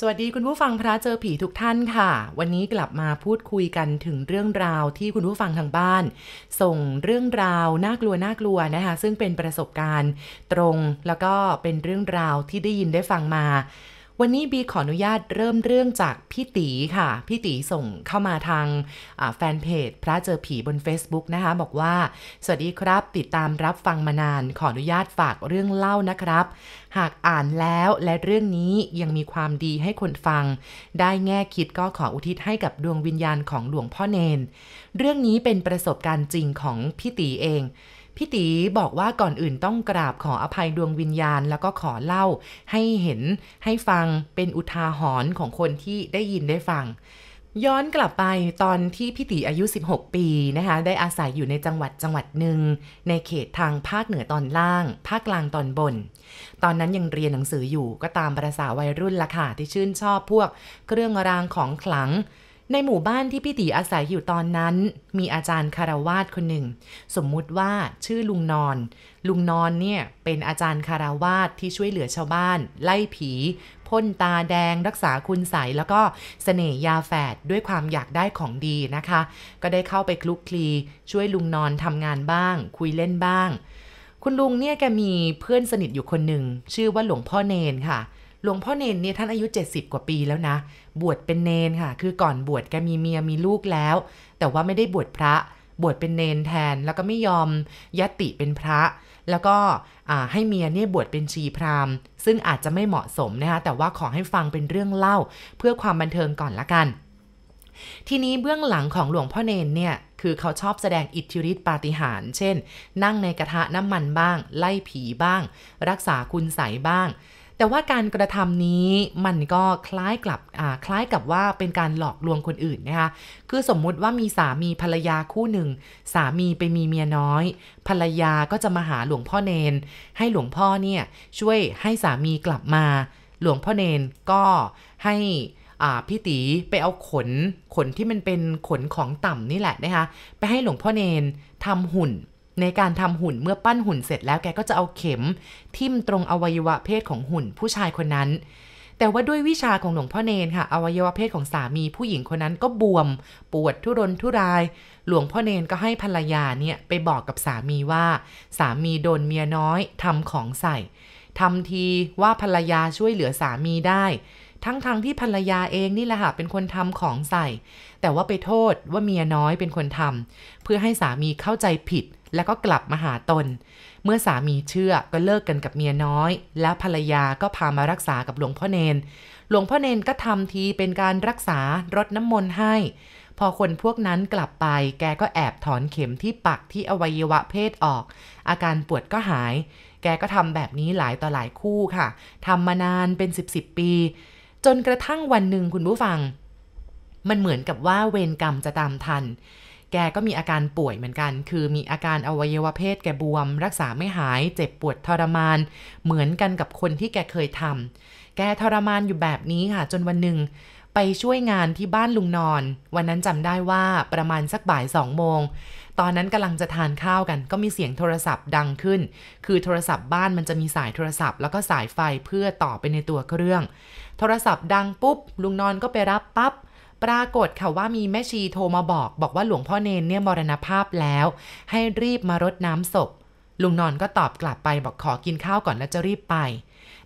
สวัสดีคุณผู้ฟังพระเจอผีทุกท่านค่ะ วันนี้กลับมาพูดคุยกันถึงเรื่องราวที่คุณผู้ฟังทางบ้าน ส่งเรื่องราวน่ากลัวน่ากลัวนะคะ ซึ่งเป็นประสบการณ์ตรงแล้วก็เป็นเรื่องราวที่ได้ยินได้ฟังมา วันนี้บีขออนุญาตเริ่มเรื่องจากพี่ตีค่ะ พี่ตีส่งเข้ามาทางแฟนเพจ พระเจอผีบน Facebook นะคะ บอกว่า สวัสดีครับ ติดตามรับฟังมานาน ขออนุญาตฝากเรื่องเล่านะครับ หากอ่านแล้วและเรื่องนี้ยังมีความดีให้คนฟัง ได้แง่คิดก็ขออุทิศให้กับดวงวิญญาณของหลวงพ่อเนน เรื่องนี้เป็นประสบการณ์จริงของพี่ตีเอง พี่ตีบอกว่าก่อนอื่นต้องกราบขออภัยดวงวิญญาณ แล้วก็ขอเล่าให้เห็นให้ฟังเป็นอุทาหรณ์ของคนที่ได้ยินได้ฟัง ย้อนกลับไปตอนที่พี่ตีอายุ 16 ปีนะคะได้อาศัยอยู่ในจังหวัดจังหวัดหนึ่ง ในเขตทางภาคเหนือตอนล่าง ภาคกลางตอนบน ตอนนั้นยังเรียนหนังสืออยู่ก็ตามประษาวัยรุ่นละค่ะที่ชื่นชอบพวกเครื่องรางของขลัง ในหมู่บ้านที่พี่ตีอาศัยอยู่ตอนนั้น มีอาจารย์คารวาสคนหนึ่ง สมมุติว่าชื่อลุงนอน ลุงนอนเนี่ยเป็นอาจารย์คารวาสที่ช่วยเหลือชาวบ้าน ไล่ผีพ่นตาแดงรักษาคุณใสแล้วก็สเสน่ยาแฝดด้วยความอยากได้ของดีนะคะ ก็ได้เข้าไปคลุกคลี ช่วยลุงนอนทำงานบ้าง คุยเล่นบ้าง คุณลุงเนี่ยแกมีเพื่อนสนิทอยู่คนหนึ่งชื่อว่าหลวงพ่อเนนค่ะ หลวงพ่อเนนเนี่ยท่านอายุ 70 กว่าปีแล้วนะ บวชเป็นเนนค่ะ คือก่อนบวชแกมีเมียมีลูกแล้ว แต่ว่าไม่ได้บวชพระ บวชเป็นเนนแทน แล้วก็ไม่ยอมยติเป็นพระ แล้วก็ให้เมียเนี่ยบวชเป็นชีพราหมณ์ ซึ่งอาจจะไม่เหมาะสมนะคะแต่ว่าขอให้ฟังเป็นเรื่องเล่า เพื่อความบันเทิงก่อนละกัน ทีนี้เบื้องหลังของหลวงพ่อเนนเนี่ยคือเขาชอบแสดงอิทธิฤทธิปาฏิหาริย์เช่น นั่งในกระทะน้ำมันบ้าง ไล่ผีบ้าง รักษาคุณใสบ้าง แต่ว่าการกระทำนี้มันก็คล้ายกับคล้ายกับว่าเป็นการหลอกลวงคนอื่นนะคะคือสมมุติว่ามีสามีภรรยาคู่หนึ่ง สามีไปมีเมียน้อย ภรรยาก็จะมาหาหลวงพ่อเนน ให้หลวงพ่อเนี่ยช่วยให้สามีกลับมา หลวงพ่อเนนก็ให้พี่ตีไปเอาขนขนที่มันเป็นขนของต่ำนี่แหละนะคะไปให้หลวงพ่อเนนทำหุ่น ในการทำหุ่นเมื่อปั้นหุ่นเสร็จแล้วแกก็จะเอาเข็ม ทิ่มตรงอวัยวะเพศของหุ่นผู้ชายคนนั้น แต่ว่าด้วยวิชาของหลวงพ่อเนนค่ะ อวัยวะเพศของสามีผู้หญิงคนนั้นก็บวม ปวดทุรนทุราย หลวงพ่อเนนก็ให้ภรรยาเนี่ยไปบอกกับสามีว่า สามีโดนเมียน้อยทำของใส่ทำทีว่าภรรยาช่วยเหลือสามีได้ ทั้งๆทที่ภรรยาเองนี่แหละค่ะเป็นคนทำของใส่ แต่ว่าไปโทษว่าเมียน้อยเป็นคนทำเพื่อให้สามีเข้าใจผิด แล้วก็กลับมาหาตน เมื่อสามีเชื่อก็เลิกกันกับเมียน้อย แล้วภรรยาก็พามารักษากับหลวงพ่อเนน หลวงพ่อเนนก็ทำทีเป็นการรักษารดน้ำมนต์ให้ พอคนพวกนั้นกลับไป แกก็แอบถอนเข็มที่ปักที่อวัยวะเพศออก อาการปวดก็หาย แกก็ทำแบบนี้หลายต่อหลายคู่ค่ะทำมานานเป็นสิบสิบปี จนกระทั่งวันหนึ่งคุณผู้ฟัง มันเหมือนกับว่าเวรกรรมจะตามทัน แกก็มีอาการป่วยเหมือนกัน คือมีอาการอวัยวะเพศแกบวม รักษาไม่หาย เจ็บปวดทรมาน เหมือนกันกับคนที่แกเคยทำแกทรมานอยู่แบบนี้ค่ะ จนวันหนึ่งไปช่วยงานที่บ้านลุงนอน วันนั้นจำได้ว่าประมาณสักบ่ายสองโมง ตอนนั้นกำลังจะทานข้าวกัน ก็มีเสียงโทรศัพท์ดังขึ้น คือโทรศัพท์บ้านมันจะมีสายโทรศัพท์ แล้วก็สายไฟเพื่อต่อไปในตัวเครื่อง โทรศัพท์ดังปุ๊บ ลุงนอนก็ไปรับปับ๊บ ปรากฏค่ะว่ามีแม่ชีโทรมาบอก บอกว่าหลวงพ่อเนนเนี่ยมรณภาพแล้ว ให้รีบมารดน้ำศพ ลุงนอนก็ตอบกลับไปบอกขอกินข้าวก่อนแล้วจะรีบไป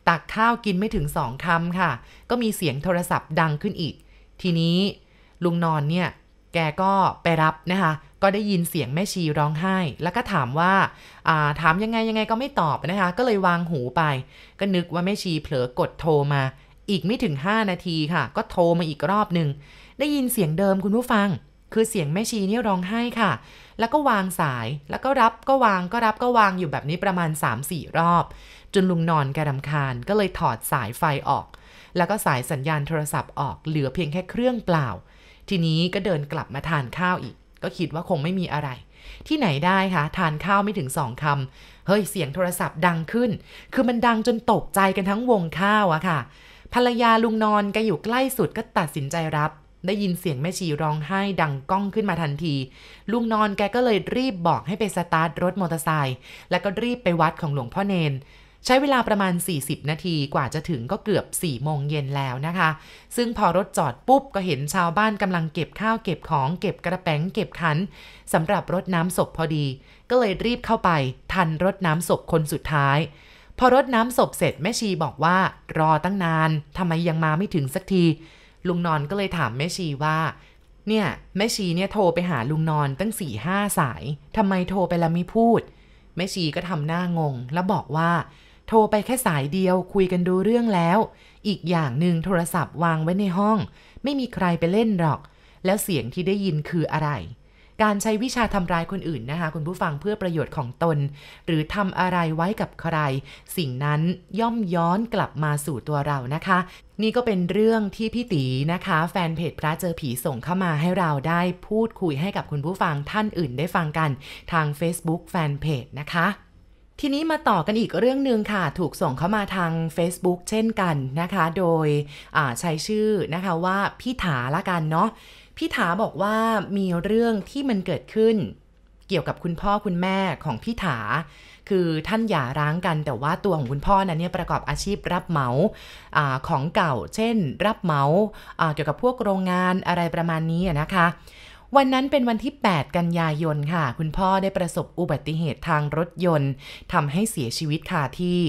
ตักข้าวกินไม่ถึงสองคำค่ะ ก็มีเสียงโทรศัพท์ดังขึ้นอีก ทีนี้ ลุงนอนเนี่ย แกก็ไปรับนะคะ ก็ได้ยินเสียงแม่ชีร้องไห้ แล้วก็ถามว่าาถามยังไงยังไงก็ไม่ตอบนะคะ ก็เลยวางหูไป ก็นึกว่าแม่ชีเผลอกดโทรมา อีกไม่ถึง 5 นาทีค่ะ ก็โทรมาอีกรอบหนึ่ง ได้ยินเสียงเดิมคุณผู้ฟัง คือเสียงแม่ชีนี่ร้องไห้ค่ะ แล้วก็วางสาย แล้วก็รับก็วางก็รับก็วางอยู่แบบนี้ประมาณ 3-4 รอบ จนลุงนอนแกรำคาญก็เลยถอดสายไฟออก แล้วก็สายสัญญาณโทรศัพท์ออกเหลือเพียงแค่เครื่องเปล่า ทีนี้ก็เดินกลับมาทานข้าวอีก ก็คิดว่าคงไม่มีอะไรที่ไหนได้คะทานข้าวไม่ถึงสองคำเฮ้ยเสียงโทรศัพท์ดังขึ้น คือมันดังจนตกใจกันทั้งวงข้าวอะค่ะ ภรรยาลุงนอนแกอยู่ใกล้สุดก็ตัดสินใจรับ ได้ยินเสียงแม่ชีร้องไห้ดังก้องขึ้นมาทันที ลุงนอนแกก็เลยรีบบอกให้ไปสตาร์ทรถมอเตอร์ไซค์แล้วก็รีบไปวัดของหลวงพ่อเนนใช้เวลาประมาณ 40 นาทีกว่าจะถึงก็เกือบ 4 โมงเย็นแล้วนะคะ ซึ่งพอรถจอดปุ๊บก็เห็นชาวบ้านกำลังเก็บข้าวเก็บของเก็บกระแป้งเก็บขันสำหรับรถน้ำศพพอดี ก็เลยรีบเข้าไปทันรถน้ำศพคนสุดท้าย พอรถน้ำศพเสร็จแม่ชีบอกว่ารอตั้งนานทำไมยังมาไม่ถึงสักที ลุงนอนก็เลยถามแม่ชีว่า เนี่ยแม่ชีเนี่ยโทรไปหาลุงนอนตั้งสี่ห้าสายทำไมโทรไปแล้วไม่พูดแม่ชีก็ทำหน้างง แล้วบอกว่า โทรไปแค่สายเดียวคุยกันดูเรื่องแล้ว อีกอย่างหนึ่งโทรศัพท์วางไว้ในห้อง ไม่มีใครไปเล่นหรอก แล้วเสียงที่ได้ยินคืออะไร การใช้วิชาทำร้ายคนอื่นนะคะ คุณผู้ฟังเพื่อประโยชน์ของตน หรือทำอะไรไว้กับใคร สิ่งนั้นย่อมย้อนกลับมาสู่ตัวเรานะคะ นี่ก็เป็นเรื่องที่พี่ตีนะคะ แฟนเพจพระเจอผีส่งเข้ามาให้เราได้พูดคุยให้กับคุณผู้ฟังท่านอื่นได้ฟังกันทาง Facebook แฟนเพจนะคะทีนี้มาต่อกันอีกเรื่องหนึ่งค่ะ ถูกส่งเข้ามาทาง Facebook เช่นกันนะคะ โดยใช้ชื่อนะคะว่าพี่ถาละกันเนาะ พี่ถาบอกว่ามีเรื่องที่มันเกิดขึ้น เกี่ยวกับคุณพ่อคุณแม่ของพี่ถา คือท่านหย่าร้างกันแต่ว่าตัวของคุณพ่อนั้นเนี่ยประกอบอาชีพรับเหมาอของเก่า เช่น รับเหมาเกี่ยวกับพวกโรงงานอะไรประมาณนี้นะคะวันนั้นเป็นวันที่ 8 กันยายนค่ะ คุณพ่อได้ประสบอุบัติเหตุทางรถยนต์ทำให้เสียชีวิตคาที่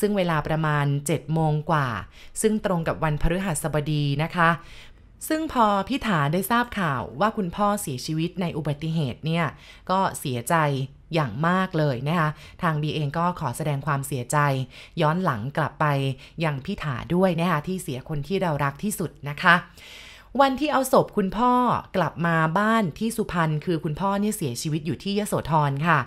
ซึ่งเวลาประมาณ 7 โมงกว่า ซึ่งตรงกับวันพฤหัสบดีนะคะ ซึ่งพอพี่ถาได้ทราบข่าวว่าคุณพ่อเสียชีวิตในอุบัติเหตุเนี่ย ก็เสียใจอย่างมากเลยนะคะ ทางบีเองก็ขอแสดงความเสียใจ ย้อนหลังกลับไปยังพี่ถาด้วยนะคะที่เสียคนที่เรารักที่สุดนะคะ วันที่เอาศพคุณพ่อกลับมาบ้านที่สุพรรณคือคุณพ่อเนี่ยเสียชีวิตอยู่ที่ยโสธรค่ะ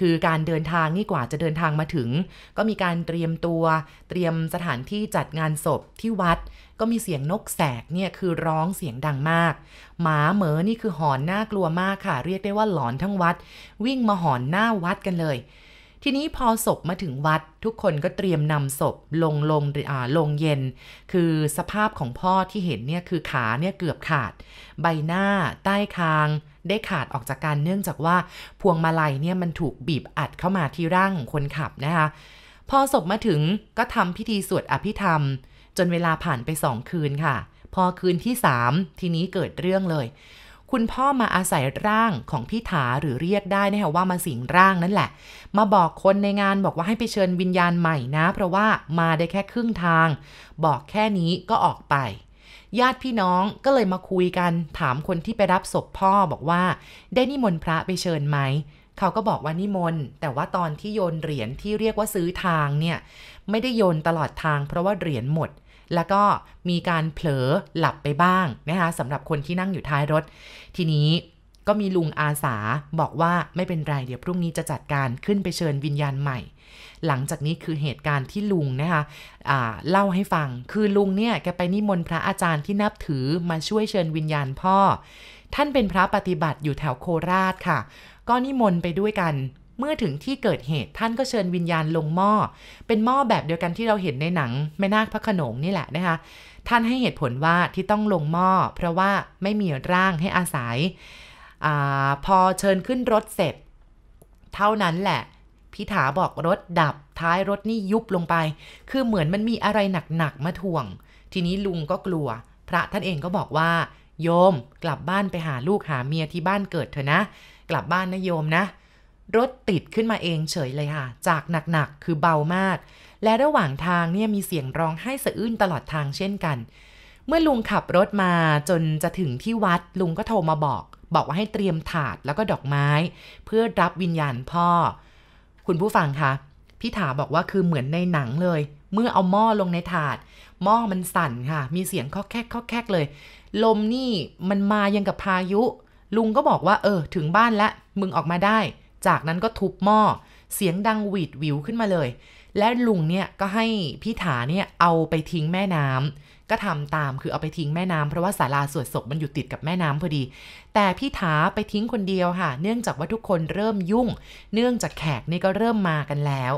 คือการเดินทางนี่กว่าจะเดินทางมาถึง ก็มีการเตรียมตัว เตรียมสถานที่จัดงานศพที่วัด ก็มีเสียงนกแสกเนี่ยคือร้องเสียงดังมาก หมาเหมอนี่คือหอนน่ากลัวมากค่ะ เรียกได้ว่าหลอนทั้งวัด วิ่งมาหอนหน้าวัดกันเลย ทีนี้พอศพมาถึงวัดทุกคนก็เตรียมนำศพลงลงอ่าลงเย็น คือสภาพของพ่อที่เห็นเนี่ยคือขาเนี่ยเกือบขาด ใบหน้า ใต้คาง ได้ขาดออกจากการเนื่องจากว่าพวงมาลัยเนี่ยมันถูกบีบอัดเข้ามาที่ร่างของคนขับนะคะพอศพมาถึงก็ทำพิธีสวดอภิธรรม จนเวลาผ่านไปสองคืนค่ะ พอคืนที่สามทีนี้เกิดเรื่องเลย คุณพ่อมาอาศัยร่างของพี่ถาหรือเรียกได้นะคะว่ามาสิงร่างนั่นแหละ มาบอกคนในงานบอกว่าให้ไปเชิญวิญญาณใหม่นะ เพราะว่ามาได้แค่ครึ่งทาง บอกแค่นี้ก็ออกไป ญาติพี่น้องก็เลยมาคุยกันถามคนที่ไปรับศพพ่อบอกว่า ได้นิมนต์พระไปเชิญไหมเขาก็บอกว่านิมนต์ แต่ว่าตอนที่โยนเหรียญที่เรียกว่าซื้อทางเนี่ยไม่ได้โยนตลอดทางเพราะว่าเหรียญหมด แล้วก็มีการเผลอหลับไปบ้างนะคะสำหรับคนที่นั่งอยู่ท้ายรถ ทีนี้ก็มีลุงอาสาบอกว่าไม่เป็นไรเดี๋ยวพรุ่งนี้จะจัดการขึ้นไปเชิญวิญญาณใหม่ หลังจากนี้คือเหตุการณ์ที่ลุงนะคะเล่าให้ฟัง คือลุงเนี่ยแกไปนิมนต์พระอาจารย์ที่นับถือมาช่วยเชิญวิญญาณพ่อ ท่านเป็นพระปฏิบัติอยู่แถวโคราชค่ะ ก็นิมนต์ไปด้วยกัน เมื่อถึงที่เกิดเหตุท่านก็เชิญวิญญาณลงหม้อ เป็นหม้อแบบเดียวกันที่เราเห็นในหนังแม่นาคพระขนงนี่แหละนะคะ ท่านให้เหตุผลว่าที่ต้องลงหม้อ เพราะว่าไม่มีร่างให้อาศัยอพอเชิญขึ้นรถเสร็จ เท่านั้นแหละพิถาบอกรถดับท้ายรถนี่ยุบลงไป คือเหมือนมันมีอะไรหนักๆมาถ่วง ทีนี้ลุงก็กลัว พระท่านเองก็บอกว่า โยม กลับบ้านไปหาลูกหาเมียที่บ้านเกิดเถอะนะ กลับบ้านนะโยมนะ รถติดขึ้นมาเองเฉยเลยค่ะ จากหนักๆ คือเบามาก และระหว่างทางเนี่ยมีเสียงร้องไห้สะอื้นตลอดทางเช่นกัน เมื่อลุงขับรถมาจนจะถึงที่วัดลุงก็โทรมาบอก บอกว่าให้เตรียมถาดแล้วก็ดอกไม้ เพื่อรับวิญญาณพ่อ คุณผู้ฟังคะพี่ถาบอกว่าคือเหมือนในหนังเลย เมื่อเอาหม้อลงในถาด หม้อมันสั่นค่ะ มีเสียงคอกแคกคอกแคกเลย ลมนี่มันมายังกับพายุ ลุงก็บอกว่า เออ ถึงบ้านแล้วมึงออกมาได้ จากนั้นก็ทุบหม้อ เสียงดังหวีดวิวขึ้นมาเลย และลุงเนี่ยก็ให้พี่ถาเนี่ยเอาไปทิ้งแม่น้ำก็ทำตามคือเอาไปทิ้งแม่น้ำเพราะว่าศาลาสวดศพมันอยู่ติดกับแม่น้ำพอดี แต่พี่ถาไปทิ้งคนเดียวค่ะ เนื่องจากว่าทุกคนเริ่มยุ่ง เนื่องจากแขกนี่ก็เริ่มมากันแล้ว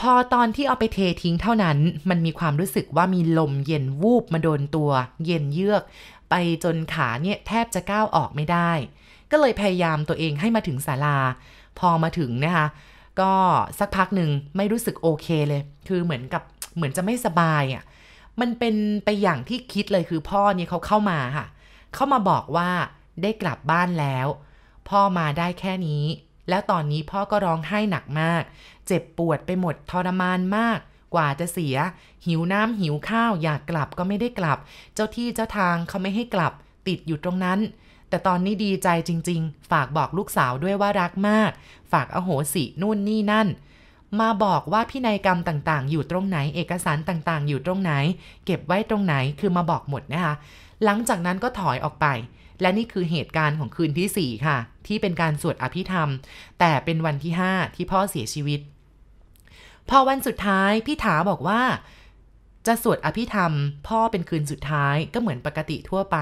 พอตอนที่เอาไปเททิ้งเท่านั้น มันมีความรู้สึกว่ามีลมเย็นวูบมาโดนตัว เย็นเยือก ไปจนขาเนี่ยแทบจะก้าวออกไม่ได้ ก็เลยพยายามตัวเองให้มาถึงศาลา พอมาถึงนะคะก็สักพักหนึ่งไม่รู้สึกโอเคเลย คือเหมือนกับเหมือนจะไม่สบายอะ่ะมันเป็นไปอย่างที่คิดเลยคือพ่อเนี่ยเขาเข้ามาค่ะ เข้ามาบอกว่าได้กลับบ้านแล้ว พ่อมาได้แค่นี้ แล้วตอนนี้พ่อก็ร้องไห้หนักมาก เจ็บปวดไปหมดทรมานมาก กว่าจะเสีย หิวน้ำหิวข้าวอยากกลับก็ไม่ได้กลับ เจ้าที่เจ้าทางเขาไม่ให้กลับ ติดอยู่ตรงนั้น แต่ตอนนี้ดีใจจริง ๆ ฝากบอกลูกสาวด้วยว่ารักมาก ฝากอโหสินู่นนี่นั่น มาบอกว่าพินัยกรรมต่างๆ อยู่ตรงไหน เอกสารต่างๆ อยู่ตรงไหน เก็บไว้ตรงไหนคือมาบอกหมดนะคะ หลังจากนั้นก็ถอยออกไป และนี่คือเหตุการณ์ของคืนที่ 4 ค่ะ ที่เป็นการสวดอภิธรรม แต่เป็นวันที่ 5 ที่พ่อเสียชีวิต พอวันสุดท้ายพี่ถาบอกว่า จะสวดอภิธรรม พ่อเป็นคืนสุดท้ายก็เหมือนปกติทั่วไป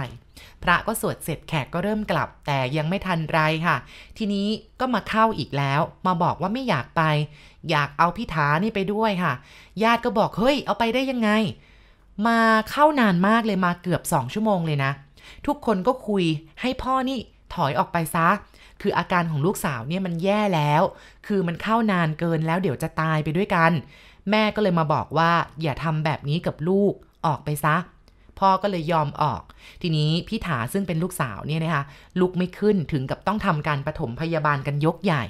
พระก็สวดเสร็จแขกก็เริ่มกลับ แต่ยังไม่ทันไรค่ะ ทีนี้ก็มาเข้าอีกแล้ว มาบอกว่าไม่อยากไป อยากเอาพี่ถานี่ไปด้วยค่ะ ญาติก็บอกเฮ้ยเอาไปได้ยังไง มาเข้านานมากเลยมาเกือบสองชั่วโมงเลยนะ ทุกคนก็คุยให้พ่อนี่ถอยออกไปซะ คืออาการของลูกสาวเนี่ยมันแย่แล้ว คือมันเข้านานเกินแล้วเดี๋ยวจะตายไปด้วยกัน แม่ก็เลยมาบอกว่าอย่าทำแบบนี้กับลูกออกไปซะ พ่อก็เลยยอมออก ทีนี้พี่ถาซึ่งเป็นลูกสาวเนี่ยนะคะลุกไม่ขึ้นถึงกับต้องทำการปฐมพยาบาลกันยกใหญ่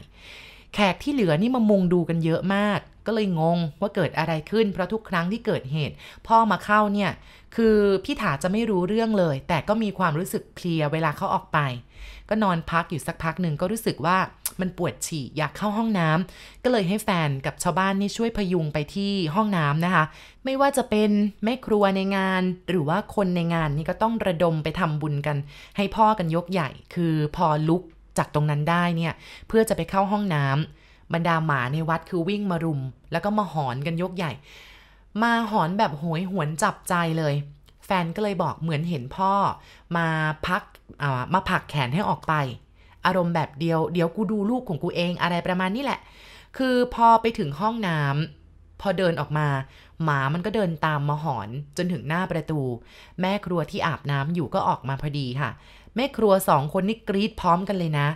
แขกที่เหลือนี่มามุงดูกันเยอะมาก ก็เลยงงว่าเกิดอะไรขึ้น เพราะทุกครั้งที่เกิดเหตุ พ่อมาเข้าเนี่ย คือพี่ถาจะไม่รู้เรื่องเลย แต่ก็มีความรู้สึกเพลียเวลาเขาออกไป ก็นอนพักอยู่สักพักหนึ่งก็รู้สึกว่ามันปวดฉี่อยากเข้าห้องน้ำก็เลยให้แฟนกับชาวบ้านนี่ช่วยพยุงไปที่ห้องน้ำนะคะ ไม่ว่าจะเป็นแม่ครัวในงาน หรือว่าคนในงานนี่ก็ต้องระดมไปทำบุญกัน ให้พ่อกันยกใหญ่ คือพอลุกจากตรงนั้นได้เนี่ย เพื่อจะไปเข้าห้องน้ำ บรรดาหมาในวัดคือวิ่งมารุม แล้วก็มาหอนกันยกใหญ่ มาหอนแบบโหยหวนจับใจเลย แฟนก็เลยบอกเหมือนเห็นพ่อ มาพักมาผักแขนให้ออกไป อารมณ์แบบเดียวเดี๋ยวกูดูลูกของกูเองอะไรประมาณนี้แหละ คือพอไปถึงห้องน้ำพอเดินออกมา หมามันก็เดินตามมาหอนจนถึงหน้าประตู แม่ครัวที่อาบน้ำอยู่ก็ออกมาพอดีค่ะ แม่ครัวสองคนนี่กรีดพร้อมกันเลยนะ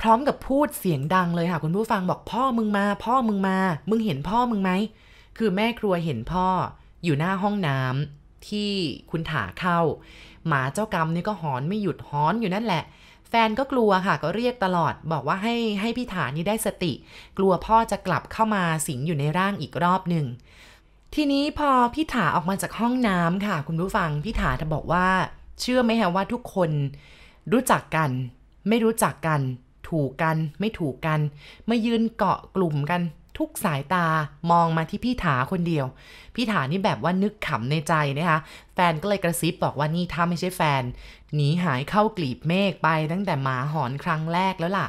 พร้อมกับพูดเสียงดังเลยค่ะ คุณผู้ฟังบอกพ่อมึงมา พ่อมึงมา มึงเห็นพ่อมึงไหม คือแม่ครัวเห็นพ่ออยู่หน้าห้องน้ำที่คุณถาเข้า หมาเจ้ากรรมนี่ก็หอนไม่หยุดหอนอยู่นั่นแหละ แฟนก็กลัวค่ะก็เรียกตลอดบอกว่าให้ให้พี่ถานี่ได้สติ กลัวพ่อจะกลับเข้ามาสิงอยู่ในร่างอีกรอบหนึ่งทีนี้พอพี่ถาออกมาจากห้องน้ำค่ะ คุณผู้ฟังพี่ถาจะบอกว่า เชื่อไหมคะว่าทุกคนรู้จักกัน ไม่รู้จักกัน ถูกกัน ไม่ถูกกันมายืนเกาะกลุ่มกันทุกสายตามองมาที่พี่ถาคนเดียว พี่ถานี่แบบว่านึกขำในใจนะคะ แฟนก็เลยกระซิบบอกว่านี่ถ้าไม่ใช่แฟน หนีหายเข้ากลีบเมฆไปตั้งแต่หมาหอนครั้งแรกแล้วล่ะ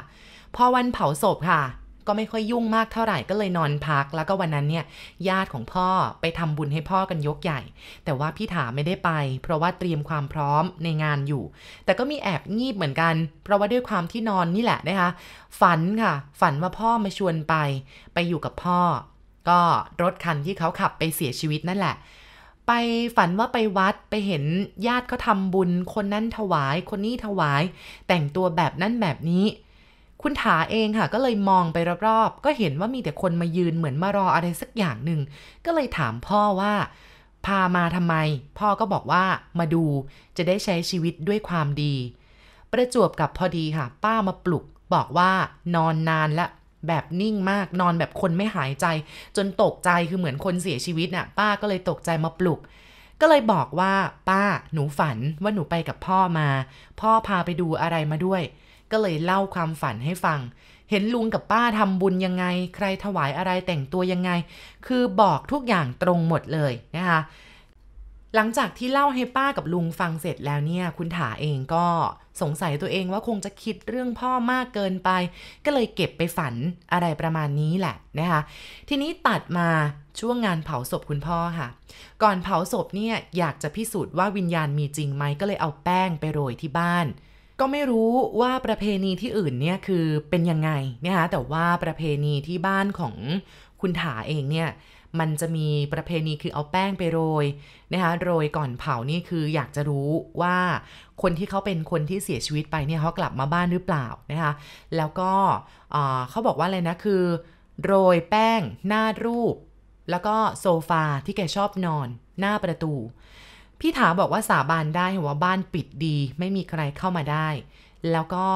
พอวันเผาศพค่ะ ก็ไม่ค่อยยุ่งมากเท่าไหร่ก็เลยนอนพัก แล้วก็วันนั้นเนี่ยญาติของพ่อไปทำบุญให้พ่อกันยกใหญ่ แต่ว่าพี่ถาไม่ได้ไป เพราะว่าเตรียมความพร้อมในงานอยู่ แต่ก็มีแอบงีบเหมือนกัน เพราะว่าด้วยความที่นอนนี่แหละนะคะ ฝันค่ะ ฝันว่าพ่อมาชวนไป ไปอยู่กับพ่อ ก็รถคันที่เขาขับไปเสียชีวิตนั่นแหละไปฝันว่าไปวัดไปเห็นญาติเขาทำบุญ คนนั้นถวาย คนนี้ถวาย แต่งตัวแบบนั้นแบบนี้ คุณถาเองค่ะ ก็เลยมองไปรอบๆ ก็เห็นว่ามีแต่คนมายืนเหมือนมารออะไรสักอย่างหนึ่ง ก็เลยถามพ่อว่า พามาทำไม พ่อก็บอกว่ามาดูจะได้ใช้ชีวิตด้วยความดี ประจวบกับพอดีค่ะ ป้ามาปลุก บอกว่านอนนานละแบบนิ่งมากนอนแบบคนไม่หายใจ จนตกใจคือเหมือนคนเสียชีวิตน่ะ ป้าก็เลยตกใจมาปลุก ก็เลยบอกว่า ป้าหนูฝันว่าหนูไปกับพ่อมา พ่อพาไปดูอะไรมาด้วย ก็เลยเล่าความฝันให้ฟัง เห็นลุงกับป้าทำบุญยังไง ใครถวายอะไรแต่งตัวยังไง คือบอกทุกอย่างตรงหมดเลยนะคะ หลังจากที่เล่าให้ป้ากับลุงฟังเสร็จแล้วเนี่ย คุณถาเองก็สงสัยตัวเองว่าคงจะคิดเรื่องพ่อมากเกินไป ก็เลยเก็บไปฝันอะไรประมาณนี้แหละนะคะ ทีนี้ตัดมาช่วงงานเผาศพคุณพ่อค่ะ ก่อนเผาศพเนี่ยอยากจะพิสูจน์ว่าวิญญาณมีจริงไหมก็เลยเอาแป้งไปโรยที่บ้าน ก็ไม่รู้ว่าประเพณีที่อื่นเนี่ยคือเป็นยังไงนะคะแต่ว่าประเพณีที่บ้านของคุณถาเองเนี่ยมันจะมีประเพณีคือเอาแป้งไปโรยนะคะโรยก่อนเผานี่คืออยากจะรู้ว่าคนที่เขาเป็นคนที่เสียชีวิตไปเนี่ยเขากลับมาบ้านหรือเปล่านะคะแล้วก็เขาบอกว่าอะไรนะคือ โรยแป้งหน้ารูป แล้วก็โซฟาที่แกชอบนอน หน้าประตู พี่ถาบอกว่าสาบานได้ว่าบ้านปิดดี ไม่มีใครเข้ามาได้ แล้วก็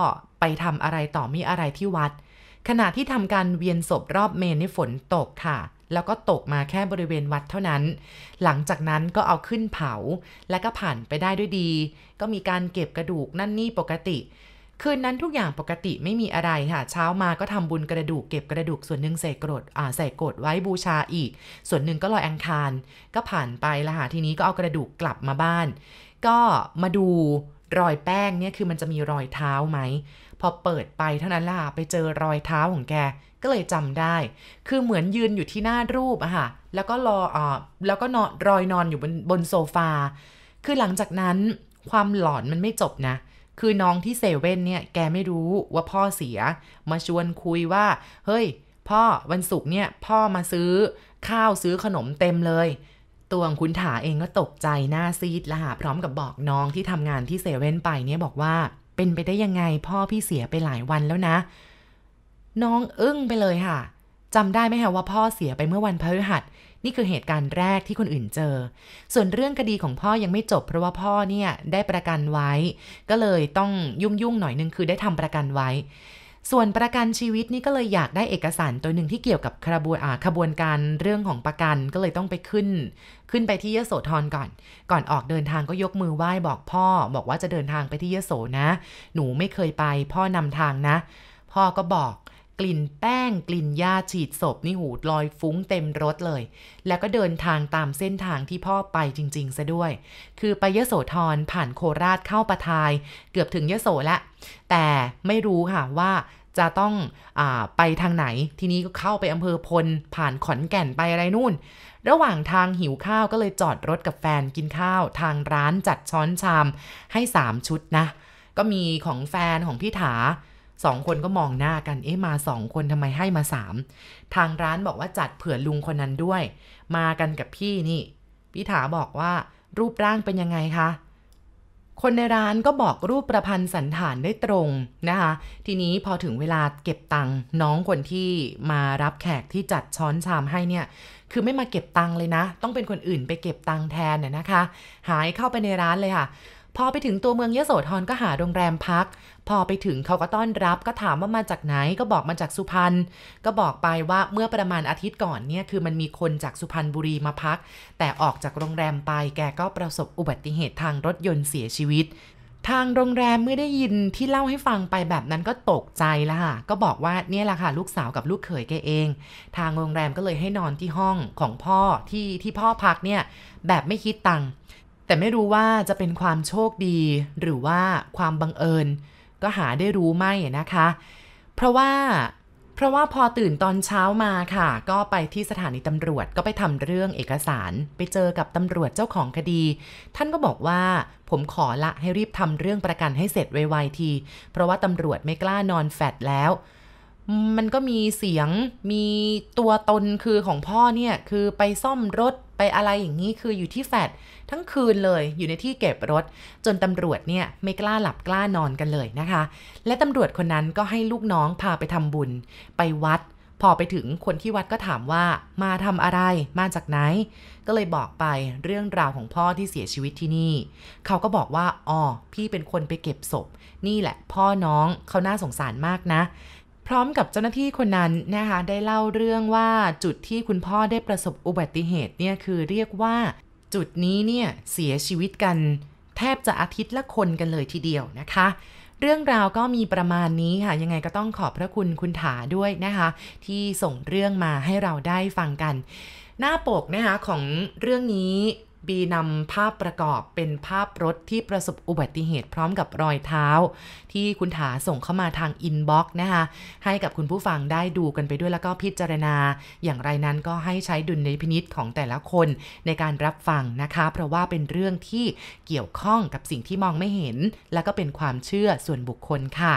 ไปทำอะไรต่อมีอะไรที่วัด ขณะที่ทำการเวียนศพรอบเมนนี่ฝนตกค่ะ แล้วก็ตกมาแค่บริเวณวัดเท่านั้น หลังจากนั้นก็เอาขึ้นเผา และก็ผ่านไปได้ด้วยดี ก็มีการเก็บกระดูกนั่นนี่ปกติ คืนนั้นทุกอย่างปกติไม่มีอะไรค่ะ เช้ามาก็ทำบุญกระดูกเก็บกระดูกส่วนหนึ่งใส่กรดอ่าใส่กรดไว้บูชาอีก ส่วนหนึ่งก็ลอยอังคาร ก็ผ่านไปละค่ะทีนี้ก็เอากระดูกกลับมาบ้าน ก็มาดูรอยแป้งเนี่ยคือมันจะมีรอยเท้าไหม พอเปิดไปเท่านั้นล่ะไปเจอรอยเท้าของแก ก็เลยจำได้ คือเหมือนยืนอยู่ที่หน้ารูปอะค่ะ แล้วก็รออ่าแล้วก็นอนรอยนอนอยู่บนบนโซฟา คือหลังจากนั้นความหลอนมันไม่จบนะ คือน้องที่เซเว่นเนี่ยแกไม่รู้ว่าพ่อเสีย มาชวนคุยว่า เฮ้ย พ่อวันศุกร์เนี่ยพ่อมาซื้อข้าวซื้อขนมเต็มเลย ตัวคุณถาเองก็ตกใจหน้าซีดละหาพร้อมกับบอกน้องที่ทำงานที่เซเว่นไปเนี่ยบอกว่า เป็นไปได้ยังไงพ่อพี่เสียไปหลายวันแล้วนะ น้องอึ้งไปเลยค่ะ จำได้ไหมคะว่าพ่อเสียไปเมื่อวันพฤหัส นี่คือเหตุการณ์แรกที่คนอื่นเจอ ส่วนเรื่องคดีของพ่อยังไม่จบ เพราะว่าพ่อเนี่ยได้ประกันไว้ ก็เลยต้องยุ่งยุ่งหน่อยนึงคือได้ทำประกันไว้ ส่วนประกันชีวิตนี่ก็เลยอยากได้เอกสารตัวหนึ่งที่เกี่ยวกับขบวนอาขบวนการเรื่องของประกันก็เลยต้องไปขึ้น ขึ้นไปที่ยโสธรก่อน ก่อนออกเดินทางก็ยกมือไหว้บอกพ่อ บอกว่าจะเดินทางไปที่ยโสนะ หนูไม่เคยไป พ่อนำทางนะ พ่อก็บอก กลิ่นแป้ง กลิ่นยาฉีดศพนี่หูลอยฟุ้งเต็มรถเลย แล้วก็เดินทางตามเส้นทางที่พ่อไปจริง ๆ ซะด้วย คือไปยโสธรผ่านโคราชเข้าปะทาย เกือบถึงยโสแล้วแต่ไม่รู้ค่ะว่าจะต้องอไปทางไหน ทีนี้ก็เข้าไปอำเภอพล ผ่านขอนแก่นไปอะไรนู่น ระหว่างทางหิวข้าวก็เลยจอดรถกับแฟนกินข้าว ทางร้านจัดช้อนชามให้ 3 ชุดนะ ก็มีของแฟนของพี่ถา สองคนก็มองหน้ากันเอ๊ะมาสองคนทำไมให้มาสามทางร้านบอกว่าจัดเผื่อลุงคนนั้นด้วย มากันกับพี่นี่ พี่ถาบอกว่ารูปร่างเป็นยังไงคะคนในร้านก็บอกรูปประพันธ์สันฐานได้ตรงนะคะ ทีนี้พอถึงเวลาเก็บตังค์น้องคนที่มารับแขกที่จัดช้อนชามให้เนี่ย คือไม่มาเก็บตังค์เลยนะ ต้องเป็นคนอื่นไปเก็บตังค์แทนเนี่ยนะคะ หายเข้าไปในร้านเลยค่ะ พอไปถึงตัวเมืองยโสธรก็หาโรงแรมพัก พอไปถึงเขาก็ต้อนรับก็ถามว่ามาจากไหนก็บอกมาจากสุพรรณก็บอกไปว่าเมื่อประมาณอาทิตย์ก่อนเนี่ยคือมันมีคนจากสุพรรณบุรีมาพัก แต่ออกจากโรงแรมไปแกก็ประสบอุบัติเหตุทางรถยนต์เสียชีวิตทางโรงแรมเมื่อได้ยินที่เล่าให้ฟังไปแบบนั้นก็ตกใจแล้วค่ะ ก็บอกว่าเนี่ยแหละค่ะ ลูกสาวกับลูกเขยแกเอง ทางโรงแรมก็เลยให้นอนที่ห้องของพ่อที่ที่พ่อพักเนี่ย แบบไม่คิดตังค์ แต่ไม่รู้ว่าจะเป็นความโชคดีหรือว่าความบังเอิญ ก็หาได้รู้ไม่นะคะ เพราะว่าเพราะว่าพอตื่นตอนเช้ามาค่ะ ก็ไปที่สถานีตำรวจก็ไปทำเรื่องเอกสาร ไปเจอกับตำรวจเจ้าของคดี ท่านก็บอกว่าผมขอละให้รีบทำเรื่องประกันให้เสร็จไวๆที เพราะว่าตำรวจไม่กล้านอนแฟดแล้ว มันก็มีเสียงมีตัวตนคือของพ่อเนี่ย คือไปซ่อมรถ ไปอะไรอย่างนี้คืออยู่ที่แฟดทั้งคืนเลยอยู่ในที่เก็บรถ จนตำรวจเนี่ยไม่กล้าหลับกล้านอนกันเลยนะคะ และตำรวจคนนั้นก็ให้ลูกน้องพาไปทำบุญ ไปวัด พอไปถึงคนที่วัดก็ถามว่ามาทำอะไรมาจากไหน ก็เลยบอกไปเรื่องราวของพ่อที่เสียชีวิตที่นี่ เขาก็บอกว่าอ๋อพี่เป็นคนไปเก็บศพ นี่แหละ พ่อน้องเขาน่าสงสารมากนะ พร้อมกับเจ้าหน้าที่คนนั้นนะคะได้เล่าเรื่องว่าจุดที่คุณพ่อได้ประสบอุบัติเหตุเนี่ยคือเรียกว่า จุดนี้เนี่ยเสียชีวิตกัน แทบจะอาทิตย์ละคนกันเลยทีเดียวนะคะ เรื่องราวก็มีประมาณนี้ค่ะ ยังไงก็ต้องขอบพระคุณคุณถาด้วยนะคะ ที่ส่งเรื่องมาให้เราได้ฟังกัน หน้าปกนะคะของเรื่องนี้ บีนำภาพประกอบเป็นภาพรถที่ประสบอุบัติเหตุพร้อมกับรอยเท้า ที่คุณถาส่งเข้ามาทาง inbox นะคะ ให้กับคุณผู้ฟังได้ดูกันไปด้วยแล้วก็พิจารณา อย่างไรนั้นก็ให้ใช้ดุลยพินิจของแต่ละคนในการรับฟังนะคะ เพราะว่าเป็นเรื่องที่เกี่ยวข้องกับสิ่งที่มองไม่เห็น และก็เป็นความเชื่อส่วนบุคคลค่ะ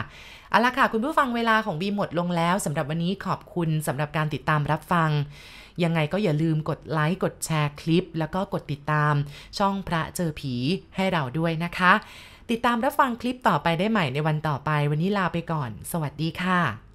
เอาละค่ะ คุณผู้ฟังเวลาของบีหมดลงแล้วสำหรับวันนี้ขอบคุณสำหรับการติดตามรับฟัง ยังไงก็อย่าลืมกดไลค์กดแชร์คลิป แล้วก็กดติดตาม ช่องพระเจอผีให้เราด้วยนะคะ ติดตามรับฟังคลิปต่อไปได้ใหม่ในวันต่อไป วันนี้ลาไปก่อน สวัสดีค่ะ